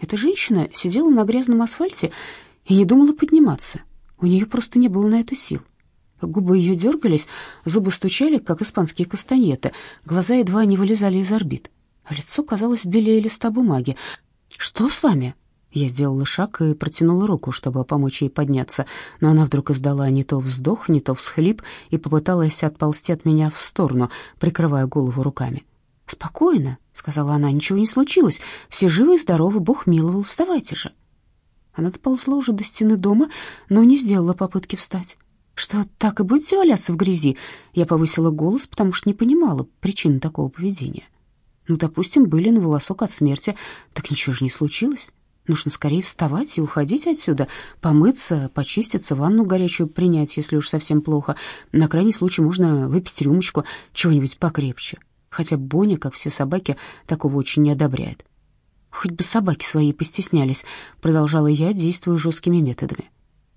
Эта женщина сидела на грязном асфальте и не думала подниматься. У нее просто не было на это сил. Губы ее дергались, зубы стучали, как испанские кастанеты, глаза едва не вылезали из орбит, а лицо казалось белее листа бумаги. «Что с вами?» Я сделала шаг и протянула руку, чтобы помочь ей подняться, но она вдруг издала не то вздох, не то всхлип и попыталась отползти от меня в сторону, прикрывая голову руками. «Спокойно», — сказала она, — «ничего не случилось, все живы и здоровы, Бог миловал, вставайте же». Она доползла уже до стены дома, но не сделала попытки встать. «Что, так и будете валяться в грязи?» Я повысила голос, потому что не понимала причины такого поведения. «Ну, допустим, были на волосок от смерти, так ничего же не случилось». Нужно скорее вставать и уходить отсюда, помыться, почиститься, ванну горячую принять, если уж совсем плохо. На крайний случай можно выпить рюмочку, чего-нибудь покрепче. Хотя Боня, как все собаки, такого очень не одобряет. Хоть бы собаки свои постеснялись, продолжала я, действуя жесткими методами.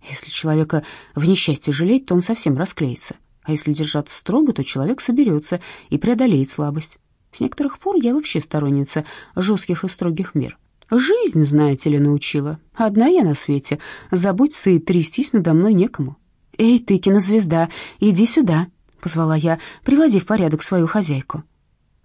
Если человека в несчастье жалеть, то он совсем расклеится. А если держаться строго, то человек соберется и преодолеет слабость. С некоторых пор я вообще сторонница жестких и строгих мер. Жизнь, знаете ли, научила. Одна я на свете. Заботься и трястись надо мной некому. «Эй, ты, кинозвезда, иди сюда», — позвала я, приводи в порядок свою хозяйку.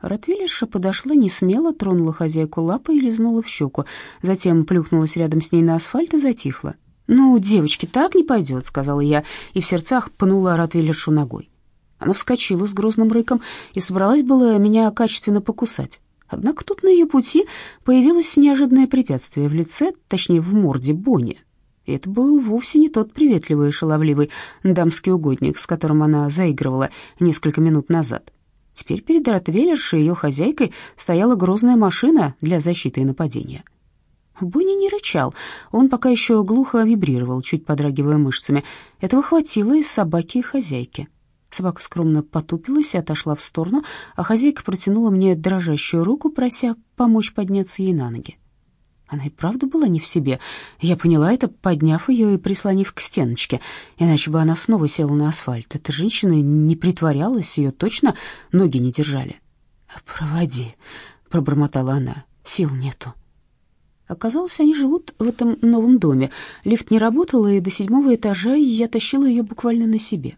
Ротвейлерша подошла не смело, тронула хозяйку лапой и лизнула в щеку, затем плюхнулась рядом с ней на асфальт и затихла. «Ну, девочки, так не пойдет», — сказала я, и в сердцах пнула Ротвейлершу ногой. Она вскочила с грозным рыком и собралась было меня качественно покусать. Однако тут на ее пути появилось неожиданное препятствие в лице, точнее, в морде Бонни. это был вовсе не тот приветливый и шаловливый дамский угодник, с которым она заигрывала несколько минут назад. Теперь перед Ротвейлершей и ее хозяйкой стояла грозная машина для защиты и нападения. Бонни не рычал, он пока еще глухо вибрировал, чуть подрагивая мышцами. Этого хватило из собаки и хозяйки. Собака скромно потупилась и отошла в сторону, а хозяйка протянула мне дрожащую руку, прося помочь подняться ей на ноги. Она и правда была не в себе. Я поняла это, подняв ее и прислонив к стеночке, иначе бы она снова села на асфальт. Эта женщина не притворялась, ее точно ноги не держали. «Проводи», — пробормотала она, — «сил нету». Оказалось, они живут в этом новом доме. Лифт не работал, и до седьмого этажа я тащила ее буквально на себе.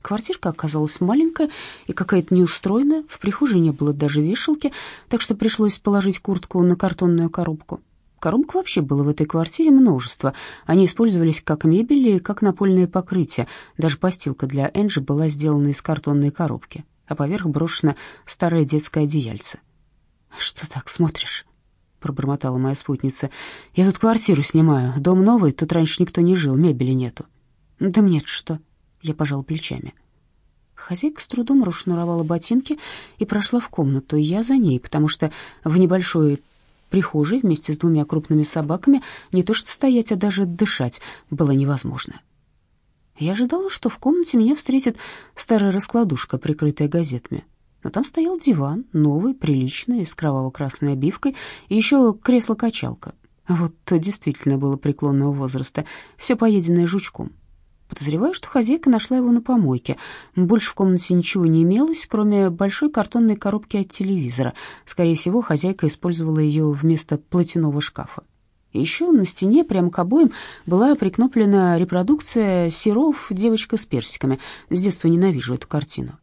Квартирка оказалась маленькая и какая-то неустроенная, в прихожей не было даже вешалки, так что пришлось положить куртку на картонную коробку. Коробок вообще было в этой квартире множество. Они использовались как мебель и как напольное покрытие. Даже постилка для Энджи была сделана из картонной коробки, а поверх брошено старое детское одеяльце. «Что так смотришь?» — пробормотала моя спутница. «Я тут квартиру снимаю. Дом новый, тут раньше никто не жил, мебели нету». «Да мне что?» Я пожала плечами. Хозяйка с трудом расшнуровала ботинки и прошла в комнату. Я за ней, потому что в небольшой прихожей вместе с двумя крупными собаками не то что стоять, а даже дышать было невозможно. Я ожидала, что в комнате меня встретит старая раскладушка, прикрытая газетами. Но там стоял диван, новый, приличный, с кроваво-красной обивкой, и еще кресло-качалка. Вот то действительно было преклонного возраста, все поеденное жучком. Подозреваю, что хозяйка нашла его на помойке. Больше в комнате ничего не имелось, кроме большой картонной коробки от телевизора. Скорее всего, хозяйка использовала ее вместо платяного шкафа. Еще на стене, прямо к обоим, была прикноплена репродукция «Серов. Девочка с персиками». С детства ненавижу эту картину.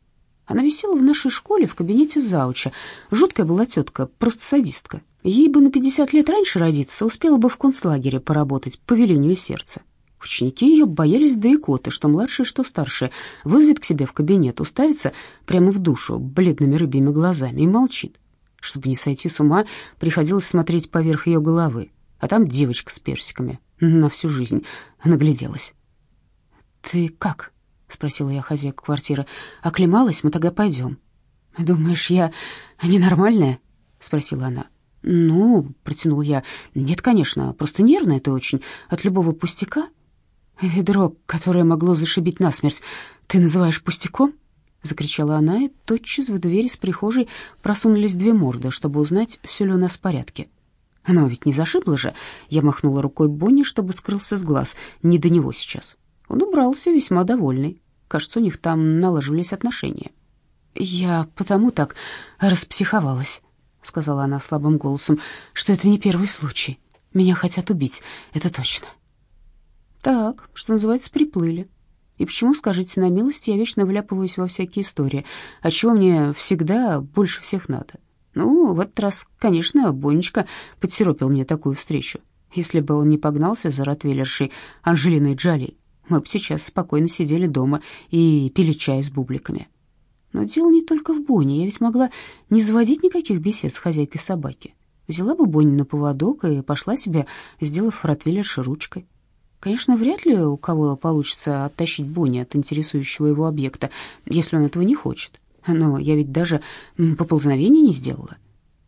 Она висела в нашей школе в кабинете зауча. Жуткая была тетка, просто садистка. Ей бы на 50 лет раньше родиться, успела бы в концлагере поработать по велению сердца. Ученики ее боялись до икоты, что младшие, что старшие, вызовет к себе в кабинет, уставится прямо в душу бледными рыбьими глазами и молчит. Чтобы не сойти с ума, приходилось смотреть поверх ее головы, а там девочка с персиками на всю жизнь нагляделась. «Ты как?» — спросила я хозяйку квартиры. «Оклемалась? Мы тогда пойдем». «Думаешь, я ненормальная?» — спросила она. «Ну, — протянул я, — нет, конечно, просто нервная ты очень, от любого пустяка». «Ведро, которое могло зашибить насмерть, ты называешь пустяком?» — закричала она, и тотчас в двери с прихожей просунулись две морды, чтобы узнать, все ли у нас в порядке. «Но ведь не зашибло же!» — я махнула рукой Бонни, чтобы скрылся с глаз. «Не до него сейчас». Он убрался, весьма довольный. Кажется, у них там налаживались отношения. «Я потому так распсиховалась», — сказала она слабым голосом, — «что это не первый случай». Меня хотят убить, это точно. Так, что называется, приплыли. И почему, скажите на милость, я вечно вляпываюсь во всякие истории? А чего мне всегда больше всех надо? Ну, в этот раз, конечно, Бонечка подсиропил мне такую встречу. Если бы он не погнался за ротвейлершей Анжелиной Джоли, мы бы сейчас спокойно сидели дома и пили чай с бубликами. Но дело не только в Боне. Я ведь могла не заводить никаких бесед с хозяйкой собаки. Взяла бы Бонни на поводок и пошла себе, сделав ротвейлерши ручкой. Конечно, вряд ли у кого получится оттащить Бонни от интересующего его объекта, если он этого не хочет. Но я ведь даже поползновения не сделала.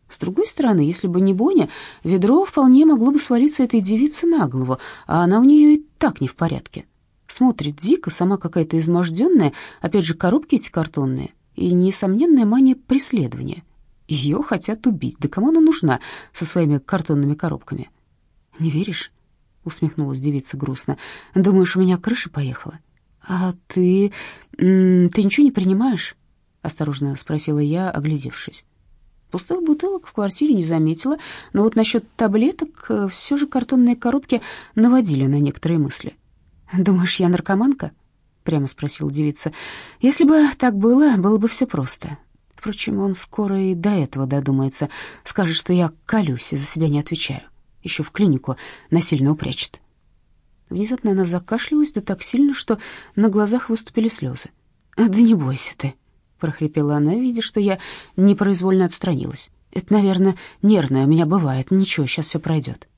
С другой стороны, если бы не Боня, ведро вполне могло бы свалиться этой девице на голову, а она у нее и так не в порядке. Смотрит дико, сама какая-то изможденная, опять же, коробки эти картонные, и несомненная мания преследования. Ее хотят убить. Да кому она нужна со своими картонными коробками? «Не веришь?» — усмехнулась девица грустно. «Думаешь, у меня крыша поехала?» «А ты... ты ничего не принимаешь?» — осторожно спросила я, оглядевшись. Пустых бутылок в квартире не заметила, но вот насчет таблеток э, все же картонные коробки наводили на некоторые мысли. «Думаешь, я наркоманка?» — прямо спросила девица. «Если бы так было, было бы все просто. Впрочем, он скоро и до этого додумается. Скажет, что я колюсь и за себя не отвечаю. Еще в клинику насильно упрячет». Внезапно она закашлялась, да так сильно, что на глазах выступили слезы. «Да не бойся ты», — прохрипела она, видя, что я непроизвольно отстранилась. «Это, наверное, нервное у меня бывает. Ничего, сейчас все пройдет.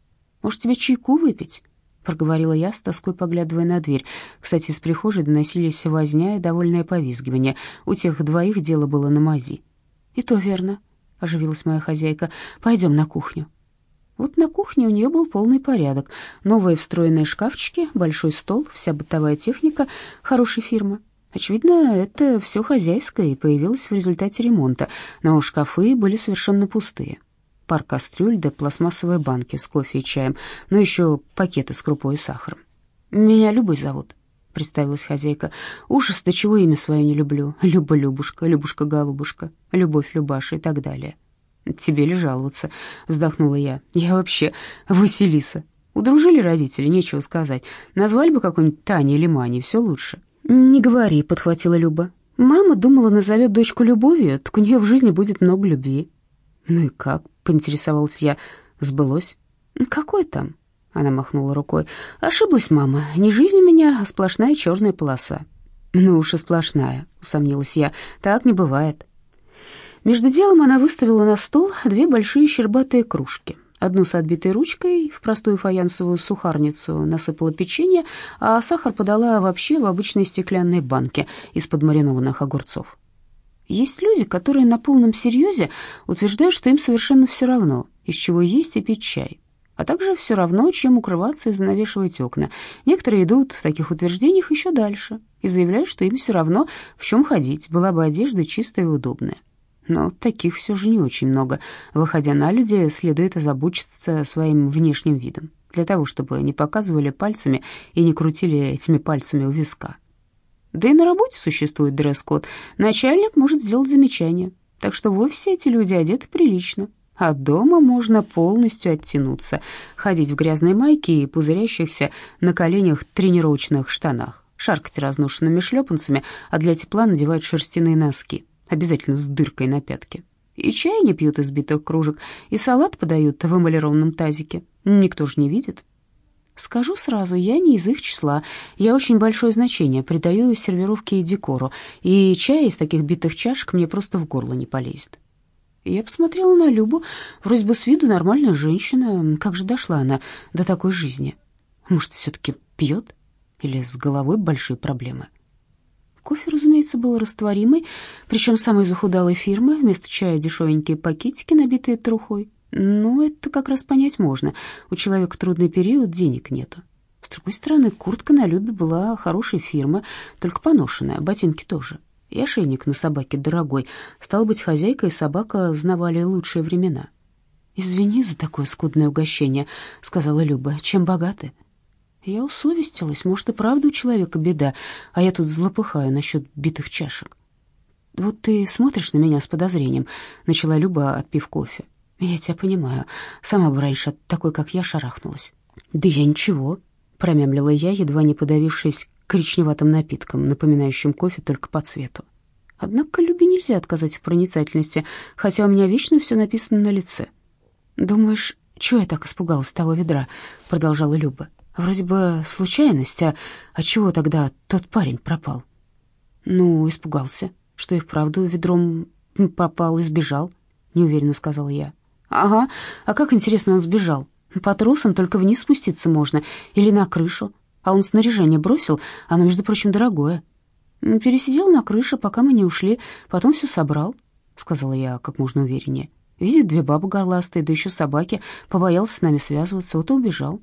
Может, тебе чайку выпить?» проговорила я, с тоской поглядывая на дверь. Кстати, из прихожей доносились возня и довольное повизгивание. У тех двоих дело было на мази. «И то верно», — оживилась моя хозяйка. «Пойдем на кухню». Вот на кухне у нее был полный порядок. Новые встроенные шкафчики, большой стол, вся бытовая техника хорошей фирмы. Очевидно, это все хозяйское и появилось в результате ремонта, но шкафы были совершенно пустые пар кастрюль да пластмассовые банки с кофе и чаем, но еще пакеты с крупой и сахаром. «Меня Любой зовут», — представилась хозяйка. «Ужас, до чего имя свое не люблю. Люба-Любушка, Любушка-Голубушка, Любовь-Любаша и так далее». «Тебе ли жаловаться?» — вздохнула я. «Я вообще Василиса. Удружили родители, нечего сказать. Назвали бы какой-нибудь Таня или Мани, все лучше». «Не говори», — подхватила Люба. «Мама думала, назовет дочку Любовью, так у нее в жизни будет много любви». «Ну и как?» поинтересовалась я. Сбылось? Какой там? Она махнула рукой. Ошиблась мама. Не жизнь у меня, а сплошная черная полоса. Ну уж и сплошная, усомнилась я. Так не бывает. Между делом она выставила на стол две большие щербатые кружки. Одну с отбитой ручкой в простую фаянсовую сухарницу насыпала печенье, а сахар подала вообще в обычные стеклянные банки из-под маринованных огурцов. Есть люди, которые на полном серьезе утверждают, что им совершенно все равно, из чего есть и пить чай, а также все равно, чем укрываться и занавешивать окна. Некоторые идут в таких утверждениях еще дальше и заявляют, что им все равно, в чем ходить, была бы одежда чистая и удобная. Но таких все же не очень много. Выходя на людей, следует озабочиться своим внешним видом, для того, чтобы не показывали пальцами и не крутили этими пальцами у виска. Да и на работе существует дресс-код. Начальник может сделать замечание. Так что в офисе эти люди одеты прилично. А дома можно полностью оттянуться, ходить в грязной майке и пузырящихся на коленях тренировочных штанах, шаркать разношенными шлепанцами, а для тепла надевать шерстяные носки, обязательно с дыркой на пятке. И чай не пьют из битых кружек, и салат подают в эмалированном тазике. Никто же не видит. Скажу сразу, я не из их числа. Я очень большое значение придаю сервировке и декору, и чай из таких битых чашек мне просто в горло не полезет. Я посмотрела на Любу, вроде бы с виду нормальная женщина. Как же дошла она до такой жизни? Может, все-таки пьет? Или с головой большие проблемы? Кофе, разумеется, был растворимый, причем самой захудалой фирмы, вместо чая дешевенькие пакетики, набитые трухой. Ну, это как раз понять можно. У человека трудный период, денег нету. С другой стороны, куртка на Любе была хорошей фирмы, только поношенная, ботинки тоже. И ошейник на собаке дорогой. Стало быть, хозяйка и собака знавали лучшие времена. «Извини за такое скудное угощение», — сказала Люба. «Чем богаты?» Я усовестилась. Может, и правда у человека беда, а я тут злопыхаю насчет битых чашек. «Вот ты смотришь на меня с подозрением», — начала Люба, отпив кофе. Я тебя понимаю. Сама бы раньше от такой, как я, шарахнулась. Да я ничего, промямлила я, едва не подавившись коричневатым напитком, напоминающим кофе только по цвету. Однако Любе нельзя отказать в проницательности, хотя у меня вечно все написано на лице. «Думаешь, чего я так испугалась того ведра?» — продолжала Люба. «Вроде бы случайность, а отчего тогда тот парень пропал?» «Ну, испугался, что и вправду ведром попал и сбежал», — неуверенно сказала я. «Ага, а как, интересно, он сбежал? По трусам только вниз спуститься можно или на крышу. А он снаряжение бросил, оно, между прочим, дорогое. Пересидел на крыше, пока мы не ушли, потом все собрал», — сказала я как можно увереннее. Видит две бабы горластые, да еще собаки, побоялся с нами связываться, вот и убежал.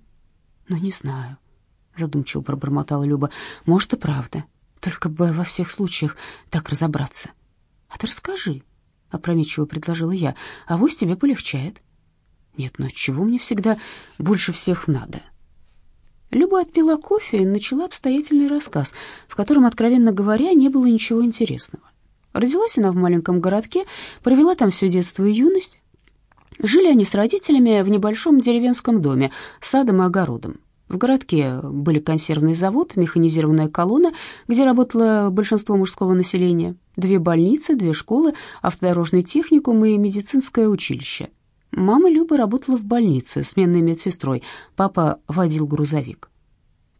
«Ну, не знаю», — задумчиво пробормотала Люба. «Может, и правда. Только бы во всех случаях так разобраться». «А ты расскажи», — опрометчиво предложила я. «А вось тебе полегчает». «Нет, но чего мне всегда больше всех надо?» Люба отпила кофе и начала обстоятельный рассказ, в котором, откровенно говоря, не было ничего интересного. Родилась она в маленьком городке, провела там все детство и юность. Жили они с родителями в небольшом деревенском доме с садом и огородом. В городке были консервный завод, механизированная колонна, где работало большинство мужского населения, две больницы, две школы, автодорожный техникум и медицинское училище. Мама Люба работала в больнице сменной медсестрой, папа водил грузовик.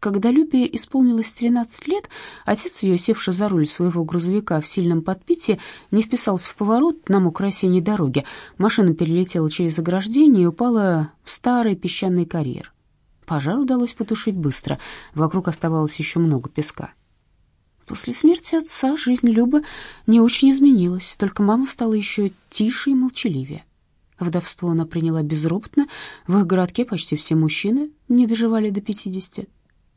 Когда Любе исполнилось 13 лет, отец ее, севший за руль своего грузовика в сильном подпитии, не вписался в поворот на мокрой осенней дороге. Машина перелетела через ограждение и упала в старый песчаный карьер. Пожар удалось потушить быстро, вокруг оставалось еще много песка. После смерти отца жизнь Любы не очень изменилась, только мама стала еще тише и молчаливее. Вдовство она приняла безропотно, в их городке почти все мужчины не доживали до пятидесяти.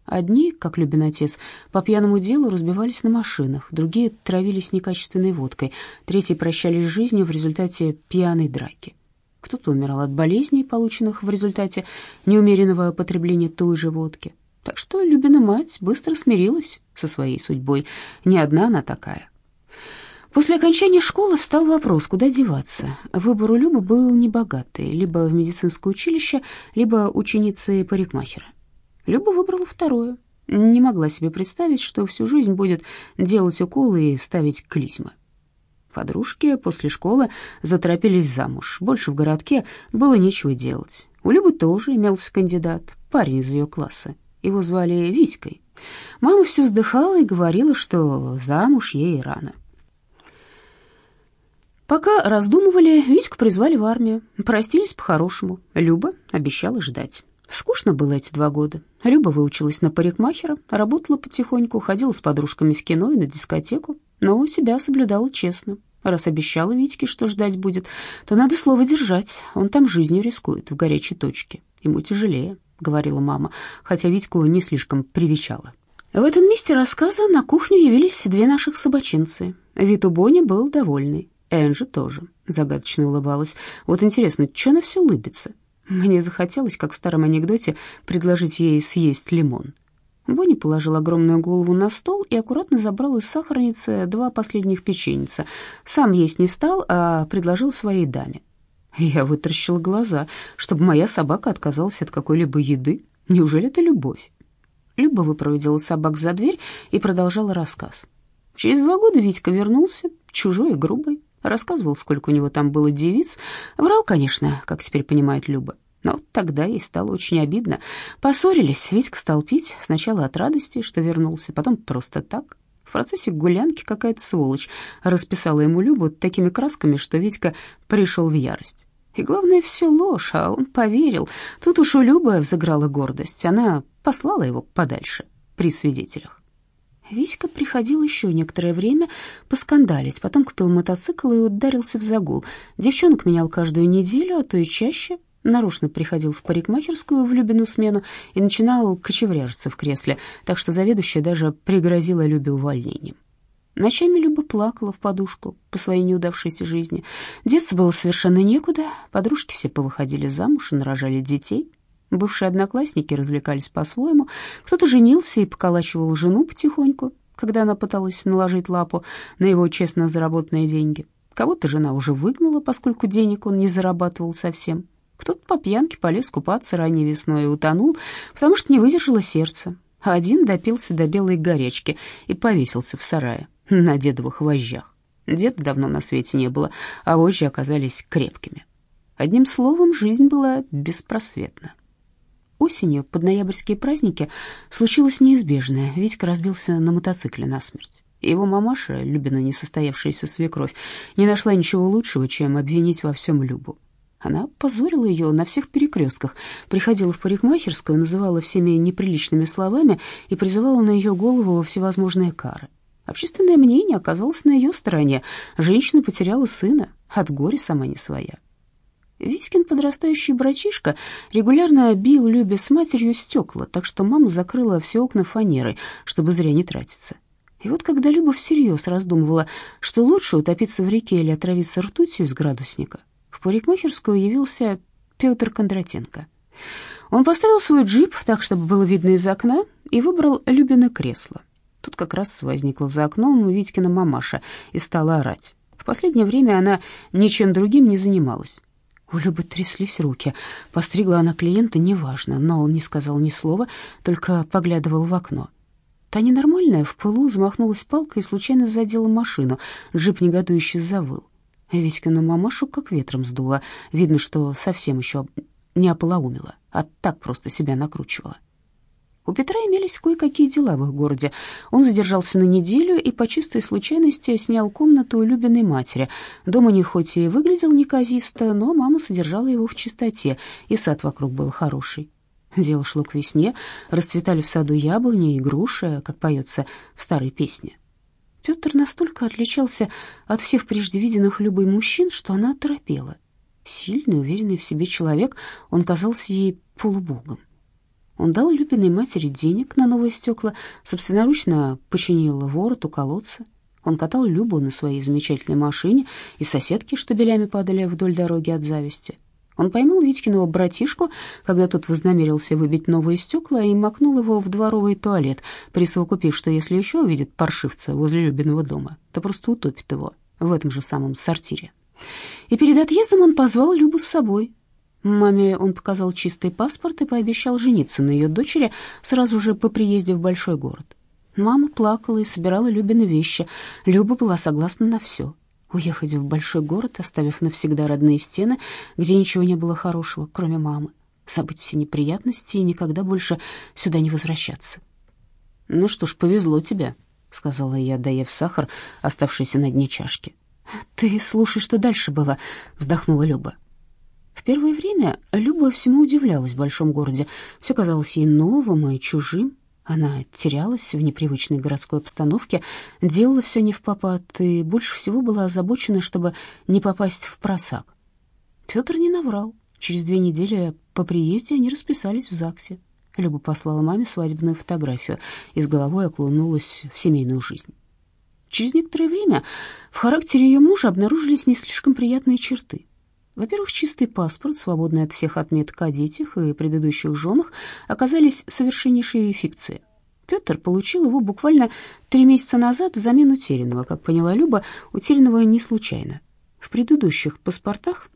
Одни, как Любин отец, по пьяному делу разбивались на машинах, другие травились некачественной водкой, третьи прощались с жизнью в результате пьяной драки. Кто-то умирал от болезней, полученных в результате неумеренного потребления той же водки. Так что Любина мать быстро смирилась со своей судьбой. Не одна она такая. После окончания школы встал вопрос, куда деваться. Выбор у Любы был небогатый, либо в медицинское училище, либо ученицей парикмахера. Люба выбрала второе. Не могла себе представить, что всю жизнь будет делать уколы и ставить клизмы. Подружки после школы заторопились замуж. Больше в городке было нечего делать. У Любы тоже имелся кандидат, парень из ее класса. Его звали Витькой. Мама все вздыхала и говорила, что замуж ей рано. Пока раздумывали, Витьку призвали в армию. Простились по-хорошему. Люба обещала ждать. Скучно было эти два года. Люба выучилась на парикмахера, работала потихоньку, ходила с подружками в кино и на дискотеку, но себя соблюдала честно. Раз обещала Витьке, что ждать будет, то надо слово держать. Он там жизнью рискует, в горячей точке. Ему тяжелее, — говорила мама, хотя Витьку не слишком привечала. В этом месте рассказа на кухню явились две наших собачинцы. Вид у Бони был довольный. Энджи тоже загадочно улыбалась. Вот интересно, что она все улыбится? Мне захотелось, как в старом анекдоте, предложить ей съесть лимон. Бонни положил огромную голову на стол и аккуратно забрал из сахарницы два последних печеньца. Сам есть не стал, а предложил своей даме. Я вытаращила глаза, чтобы моя собака отказалась от какой-либо еды. Неужели это любовь? Люба выпроводила собак за дверь и продолжала рассказ. Через два года Витька вернулся, чужой и грубый. Рассказывал, сколько у него там было девиц. Врал, конечно, как теперь понимает Люба. Но тогда ей стало очень обидно. Поссорились, Витька стал пить. Сначала от радости, что вернулся, потом просто так. В процессе гулянки какая-то сволочь расписала ему Любу такими красками, что Витька пришел в ярость. И главное, все ложь, а он поверил. Тут уж у Любы взыграла гордость. Она послала его подальше при свидетелях. Витька приходил еще некоторое время поскандалить, потом купил мотоцикл и ударился в загул. Девчонок менял каждую неделю, а то и чаще. Нарочно приходил в парикмахерскую в Любину смену и начинал кочевряжиться в кресле, так что заведующая даже пригрозила Любе увольнением. Ночами Люба плакала в подушку по своей неудавшейся жизни. Деться было совершенно некуда, подружки все повыходили замуж и нарожали детей. Бывшие одноклассники развлекались по-своему. Кто-то женился и поколачивал жену потихоньку, когда она пыталась наложить лапу на его честно заработанные деньги. Кого-то жена уже выгнала, поскольку денег он не зарабатывал совсем. Кто-то по пьянке полез купаться ранней весной и утонул, потому что не выдержало сердце. А один допился до белой горячки и повесился в сарае на дедовых вожжах. Деда давно на свете не было, а вожжи оказались крепкими. Одним словом, жизнь была беспросветна. Осенью, под ноябрьские праздники, случилось неизбежное. Витька разбился на мотоцикле насмерть. Его мамаша, Любина несостоявшаяся свекровь, не нашла ничего лучшего, чем обвинить во всем Любу. Она позорила ее на всех перекрестках, приходила в парикмахерскую, называла всеми неприличными словами и призывала на ее голову всевозможные кары. Общественное мнение оказалось на ее стороне. Женщина потеряла сына, от горя сама не своя. Виськин подрастающий братишка регулярно бил Любе с матерью стекла, так что мама закрыла все окна фанерой, чтобы зря не тратиться. И вот когда Люба всерьез раздумывала, что лучше утопиться в реке или отравиться ртутью из градусника, парикмахерскую явился Петр Кондратенко. Он поставил свой джип так, чтобы было видно из окна, и выбрал Любины кресло. Тут как раз возникла за окном Витькина мамаша и стала орать. В последнее время она ничем другим не занималась. У Любы тряслись руки. Постригла она клиента, неважно, но он не сказал ни слова, только поглядывал в окно. Та ненормальная в пылу замахнулась палкой и случайно задела машину. Джип негодующе завыл. Витькину мамашу как ветром сдуло. Видно, что совсем еще не ополоумила, а так просто себя накручивала. У Петра имелись кое-какие дела в их городе. Он задержался на неделю и по чистой случайности снял комнату у Любиной матери. Дом у них хоть и выглядел неказисто, но мама содержала его в чистоте, и сад вокруг был хороший. Дело шло к весне, расцветали в саду яблони и груши, как поется в старой песне. Петр настолько отличался от всех прежде виденных любой мужчин, что она оторопела. Сильный, уверенный в себе человек, он казался ей полубогом. Он дал Любиной матери денег на новые стекла, собственноручно починил ворот у колодца. Он катал Любу на своей замечательной машине, и соседки штабелями падали вдоль дороги от зависти. Он поймал Витькиного братишку, когда тот вознамерился выбить новые стекла, и макнул его в дворовый туалет, присовокупив, что если еще увидит паршивца возле Любиного дома, то просто утопит его в этом же самом сортире. И перед отъездом он позвал Любу с собой. Маме он показал чистый паспорт и пообещал жениться на ее дочери сразу же по приезде в большой город. Мама плакала и собирала Любины вещи. Люба была согласна на все. Уехать в большой город, оставив навсегда родные стены, где ничего не было хорошего, кроме мамы. Забыть все неприятности и никогда больше сюда не возвращаться. «Ну что ж, повезло тебе», — сказала я, доев сахар, оставшийся на дне чашки. «Ты слушай, что дальше было», — вздохнула Люба. В первое время Люба всему удивлялась в большом городе. Все казалось ей новым и чужим. Она терялась в непривычной городской обстановке, делала все не в попад и больше всего была озабочена, чтобы не попасть в просак. Петр не наврал. Через две недели по приезде они расписались в ЗАГСе. Люба послала маме свадебную фотографию и с головой окунулась в семейную жизнь. Через некоторое время в характере ее мужа обнаружились не слишком приятные черты. Во-первых, чистый паспорт, свободный от всех отметок о детях и предыдущих женах, оказались совершеннейшей фикцией. Петр получил его буквально три месяца назад взамен утерянного. Как поняла Люба, утерянного не случайно. В предыдущих паспортах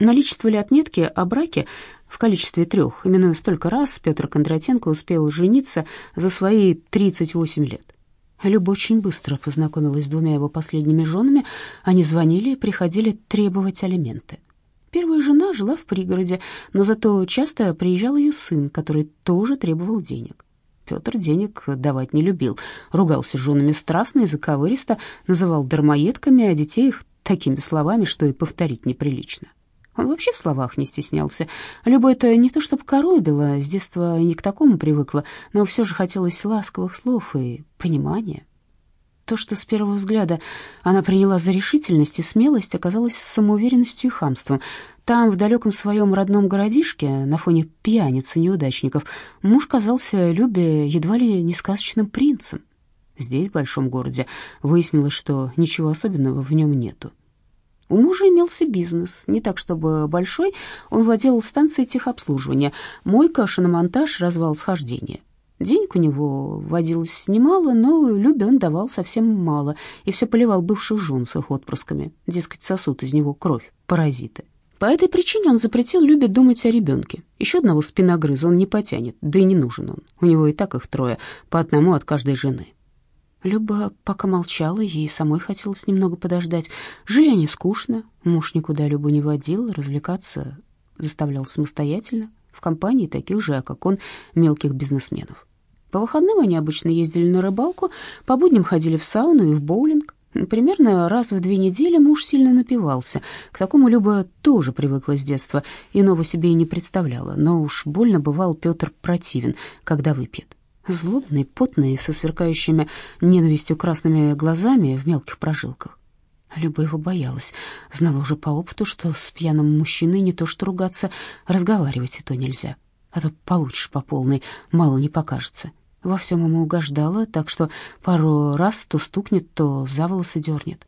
наличествовали отметки о браке в количестве трех. Именно столько раз Петр Кондратенко успел жениться за свои 38 лет. Люба очень быстро познакомилась с двумя его последними женами. Они звонили и приходили требовать алименты. Первая жена жила в пригороде, но зато часто приезжал ее сын, который тоже требовал денег. Петр денег давать не любил, ругался с женами страстно и заковыристо, называл дармоедками, а детей их такими словами, что и повторить неприлично. Он вообще в словах не стеснялся. Люба это не то чтобы коробила, с детства не к такому привыкла, но все же хотелось ласковых слов и понимания. То, что с первого взгляда она приняла за решительность и смелость, оказалось самоуверенностью и хамством. Там, в далеком своем родном городишке, на фоне пьяниц и неудачников, муж казался Любе едва ли не сказочным принцем. Здесь, в большом городе, выяснилось, что ничего особенного в нем нету. У мужа имелся бизнес, не так чтобы большой, он владел станцией техобслуживания, мойка, шиномонтаж, развал схождения. Денег у него водилось немало, но Любе он давал совсем мало и все поливал бывших жен с их отпрысками, дескать, сосут из него кровь, паразиты. По этой причине он запретил Любе думать о ребенке. Еще одного спиногрыза он не потянет, да и не нужен он. У него и так их трое, по одному от каждой жены. Люба пока молчала, ей самой хотелось немного подождать. Жили они скучно, муж никуда Любу не водил, развлекаться заставлял самостоятельно, в компании таких же, как он, мелких бизнесменов. По выходным они обычно ездили на рыбалку, по будням ходили в сауну и в боулинг. Примерно раз в две недели муж сильно напивался. К такому Люба тоже привыкла с детства, иного себе и не представляла. Но уж больно бывал Петр противен, когда выпьет. Злобный, потный, со сверкающими ненавистью красными глазами в мелких прожилках. Люба его боялась, знала уже по опыту, что с пьяным мужчиной не то что ругаться, разговаривать и то нельзя. А то получишь по полной, мало не покажется. Во всем ему угождала, так что пару раз то стукнет, то за волосы дернет.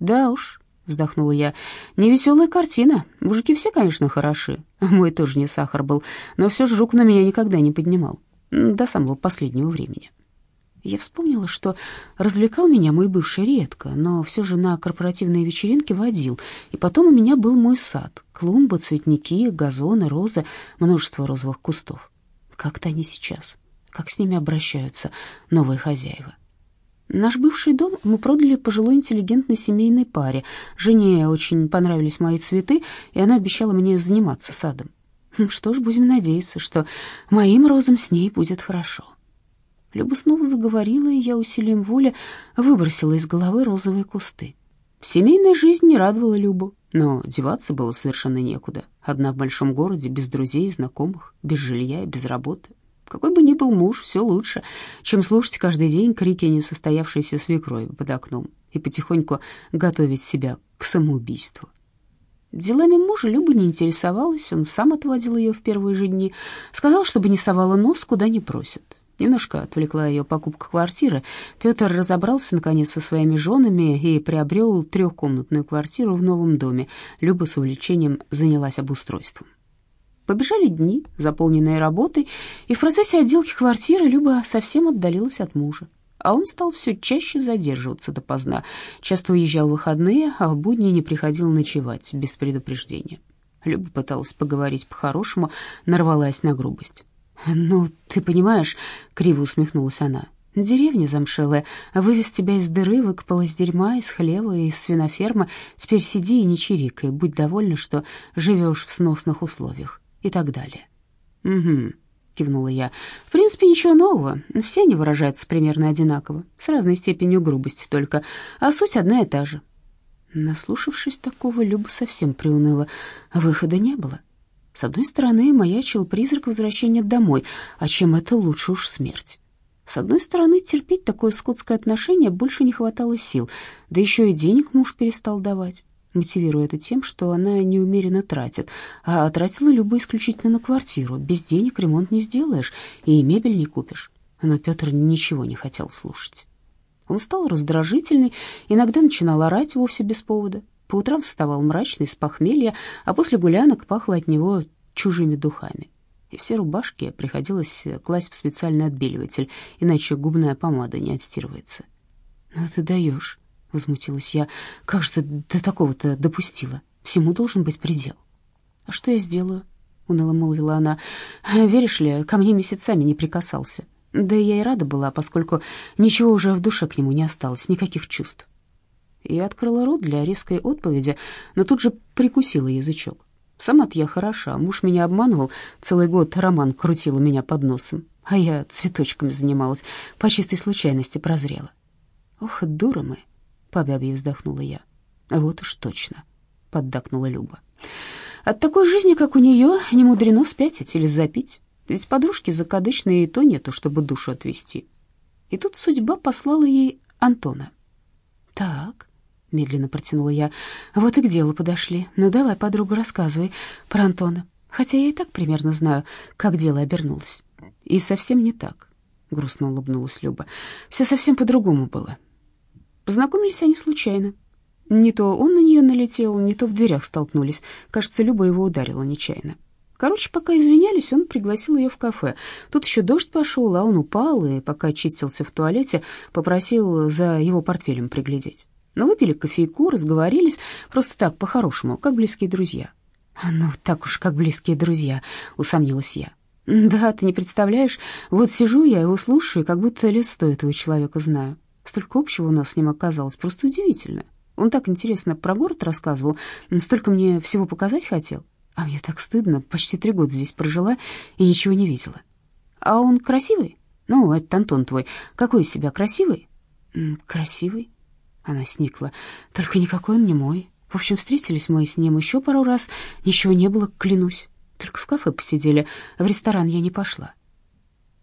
«Да уж», — вздохнула я, — «невеселая картина. Мужики все, конечно, хороши. Мой тоже не сахар был, но все же руку на меня никогда не поднимал. До самого последнего времени». Я вспомнила, что развлекал меня мой бывший редко, но все же на корпоративные вечеринки водил. И потом у меня был мой сад, клумбы, цветники, газоны, розы, множество розовых кустов. Как-то они сейчас как с ними обращаются новые хозяева. Наш бывший дом мы продали пожилой интеллигентной семейной паре. Жене очень понравились мои цветы, и она обещала мне заниматься садом. Хм, что ж, будем надеяться, что моим розам с ней будет хорошо. Люба снова заговорила, и я усилием воли выбросила из головы розовые кусты. Семейная жизнь не радовала Любу, но деваться было совершенно некуда. Одна в большом городе, без друзей и знакомых, без жилья и без работы. Какой бы ни был муж, все лучше, чем слушать каждый день крики несостоявшейся свекрови под окном и потихоньку готовить себя к самоубийству. Делами мужа Люба не интересовалась, он сам отводил ее в первые же дни, сказал, чтобы не совала нос, куда не просят. Немножко отвлекла ее покупка квартиры. Петр разобрался, наконец, со своими женами и приобрел трехкомнатную квартиру в новом доме. Люба с увлечением занялась обустройством. Побежали дни, заполненные работой, и в процессе отделки квартиры Люба совсем отдалилась от мужа. А он стал все чаще задерживаться допоздна, часто уезжал в выходные, а в будни не приходил ночевать без предупреждения. Люба пыталась поговорить по-хорошему, нарвалась на грубость. «Ну, ты понимаешь», — криво усмехнулась она, — «деревня замшелая, вывез тебя из дыры, выкопал из дерьма, из хлева, из свинофермы. Теперь сиди и не чирикай, будь довольна, что живешь в сносных условиях» и так далее. «Угу», — кивнула я. «В принципе, ничего нового. Все они выражаются примерно одинаково, с разной степенью грубости только, а суть одна и та же». Наслушавшись такого, Люба совсем приуныла. Выхода не было. С одной стороны, маячил призрак возвращения домой, а чем это лучше уж смерть. С одной стороны, терпеть такое скотское отношение больше не хватало сил, да еще и денег муж перестал давать мотивируя это тем, что она неумеренно тратит, а тратила Люба исключительно на квартиру. Без денег ремонт не сделаешь и мебель не купишь. Но Петр ничего не хотел слушать. Он стал раздражительный, иногда начинал орать вовсе без повода. По утрам вставал мрачный, с похмелья, а после гулянок пахло от него чужими духами. И все рубашки приходилось класть в специальный отбеливатель, иначе губная помада не отстирывается. «Ну ты даешь», возмутилась я. Как же ты до такого-то допустила? Всему должен быть предел. А что я сделаю? уныло молвила она. Веришь ли, ко мне месяцами не прикасался. Да я и рада была, поскольку ничего уже в душе к нему не осталось, никаких чувств. Я открыла рот для резкой отповеди, но тут же прикусила язычок. Сама-то я хороша, муж меня обманывал, целый год роман крутил у меня под носом, а я цветочками занималась, по чистой случайности прозрела. Ох, дура мы, по бабе вздохнула я. Вот уж точно, поддакнула Люба. От такой жизни, как у нее, не мудрено спятить или запить. Ведь подружки закадычные и то нету, чтобы душу отвести. И тут судьба послала ей Антона. Так, медленно протянула я. Вот и к делу подошли. Ну давай, подруга, рассказывай про Антона. Хотя я и так примерно знаю, как дело обернулось. И совсем не так, грустно улыбнулась Люба. Все совсем по-другому было. Познакомились они случайно. Не то он на нее налетел, не то в дверях столкнулись. Кажется, Люба его ударила нечаянно. Короче, пока извинялись, он пригласил ее в кафе. Тут еще дождь пошел, а он упал, и пока очистился в туалете, попросил за его портфелем приглядеть. Но выпили кофейку, разговорились, просто так, по-хорошему, как близкие друзья. «Ну, так уж, как близкие друзья», — усомнилась я. «Да, ты не представляешь, вот сижу я его слушаю, как будто лет сто этого человека знаю. Столько общего у нас с ним оказалось, просто удивительно. Он так интересно про город рассказывал, столько мне всего показать хотел. А мне так стыдно, почти три года здесь прожила и ничего не видела. А он красивый? Ну, это Антон твой. Какой из себя красивый? Красивый? Она сникла. Только никакой он не мой. В общем, встретились мы с ним еще пару раз. Ничего не было, клянусь. Только в кафе посидели. В ресторан я не пошла.